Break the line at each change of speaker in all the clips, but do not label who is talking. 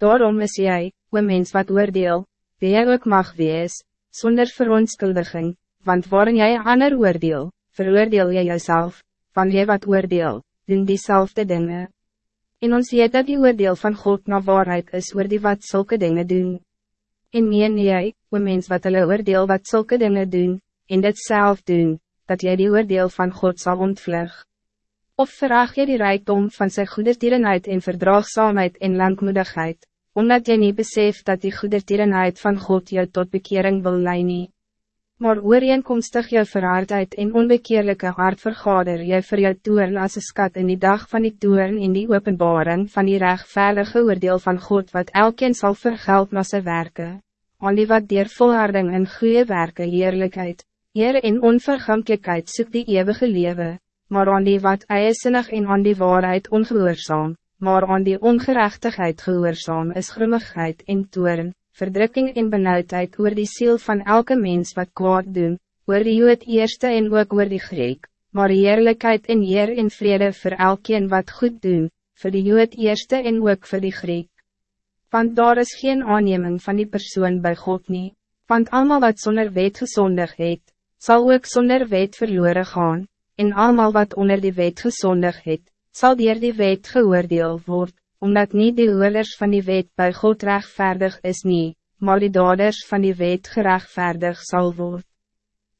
Daarom is jij, o mens wat oordeel, wie jy ook mag wees, zonder verontskuldiging, want waarin jij een ander oordeel, veroordeel jy jouself, van jy wat oordeel, doen diezelfde dingen. En ons weet dat die oordeel van God na waarheid is oor die wat zulke dingen doen. En meen jy, o mens wat hulle oordeel wat zulke dingen doen, en dit zelf doen, dat jy die oordeel van God zal ontvlug. Of vraag jy die rijkdom van sy goedertierenheid en verdraagzaamheid en langmoedigheid, omdat jy niet beseft dat die goedertierenheid van God jou tot bekering wil leiden maar ooreenkomstig jou verhaardheid en onbekeerlijke hart vergader jy vir jou toern as een skat in die dag van die toern in die openbaring van die rechtvaardige oordeel van God wat elkeen zal vergeld na sy werke, aan die wat dier volharding en goede werken heerlijkheid, eer en onvergankelijkheid soek die eeuwige lewe, maar aan die wat eiesinnig en aan die waarheid ongehoorzaam, maar aan die ongerechtigheid gehoorzaam is grimmigheid en toern, verdrukking en benauwdheid oor die ziel van elke mens wat kwaad doen, oor die jood eerste en ook oor die Griek, maar eerlijkheid en eer en vrede voor elkeen wat goed doen, voor die jood eerste en ook voor die Griek. Want daar is geen aanneming van die persoon bij God niet, want allemaal wat zonder wet gezondig het, zal ook zonder wet verloren gaan, en allemaal wat onder die wet gezondig het, zal dier die wet geoordeeld worden omdat niet de hoorders van die wet bij God rechtvaardig is niet, maar die daders van die wet gerechtvaardig zal worden.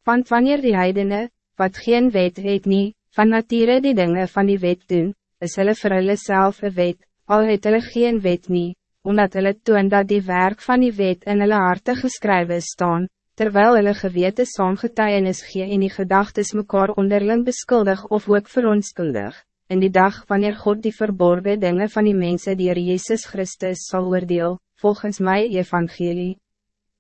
Want wanneer die heidene, wat geen wet het niet, van nature die dingen van die wet doen, is hulle vir hulle self een wet, al het hulle geen wet niet, omdat hulle toon dat die werk van die wet in hulle harte geskrywe staan, terwijl hulle gewete saamgetuienis gee en die gedagtes mekaar onderling beskuldig of ook verontskuldig in die dag wanneer God die verborgen dingen van die mensen die Jezus Christus zal oordeel, volgens mij evangelie.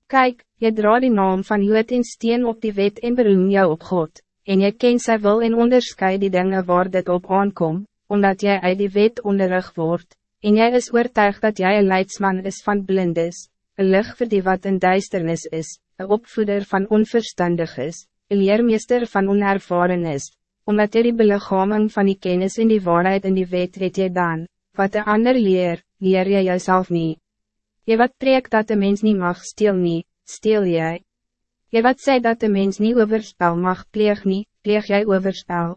Kijk, je dra die naam van Jood en steen op die wet en beroem jou op God, en je kent sy wil en onderscheid die dingen waar dit op aankom, omdat jij uit die wet onderrig wordt, en jij is oortuig dat jij een leidsman is van blindes, een lucht voor die wat een duisternis is, een opvoeder van onverstandig is, een leermeester van onervaren is, omdat jy die belichaming van die kennis en die waarheid in die wet het jy dan, wat de ander leer, leer jy jouself niet. Jy wat preek dat de mens niet mag stil nie, stil jy. Jy wat sê dat de mens niet overspel mag pleeg nie, pleeg jy overspel.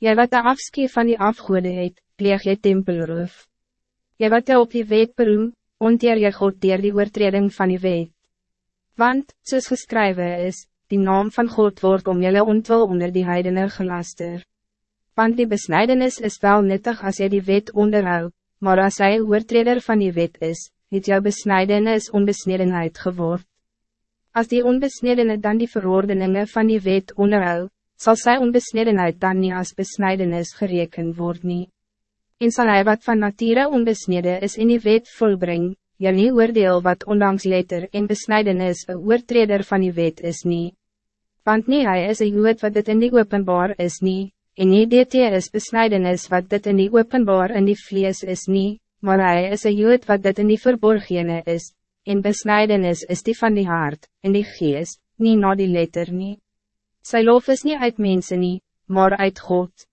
Jy wat de afskeer van die afgoede het, pleeg jy tempelroof. Jy wat jy op die wet beroem, onteer jy God dier die oortreding van die wet. Want, soos geskrywe is, die naam van God wordt om jullie ontwil onder die heidenen gelaster. Want die besnijdenis is wel nuttig als je die wet onderhoudt, maar als hij oortreder van die wet is, het jou besnijdenis onbesnedenheid geword. Als die onbesnedene dan die verordeningen van die wet onderhoudt, zal zij onbesnedenheid dan niet als besnijdenis gereken worden. En zal hij wat van nature onbesneden is in die wet volbrengen, jy nie oordeel wat ondanks letter en besnijdenis een oortreder van die wet is nie. Want nie hy is een jood wat dit in die openbaar is nie, en nie dit is besnijdenis wat dit in die openbaar in die vlees is nie, maar hij is een jood wat dit in die verborgene is, en besnijdenis is die van die hart, en die geest, nie na die letter nie. Sy lof is niet uit mensen nie, maar uit God.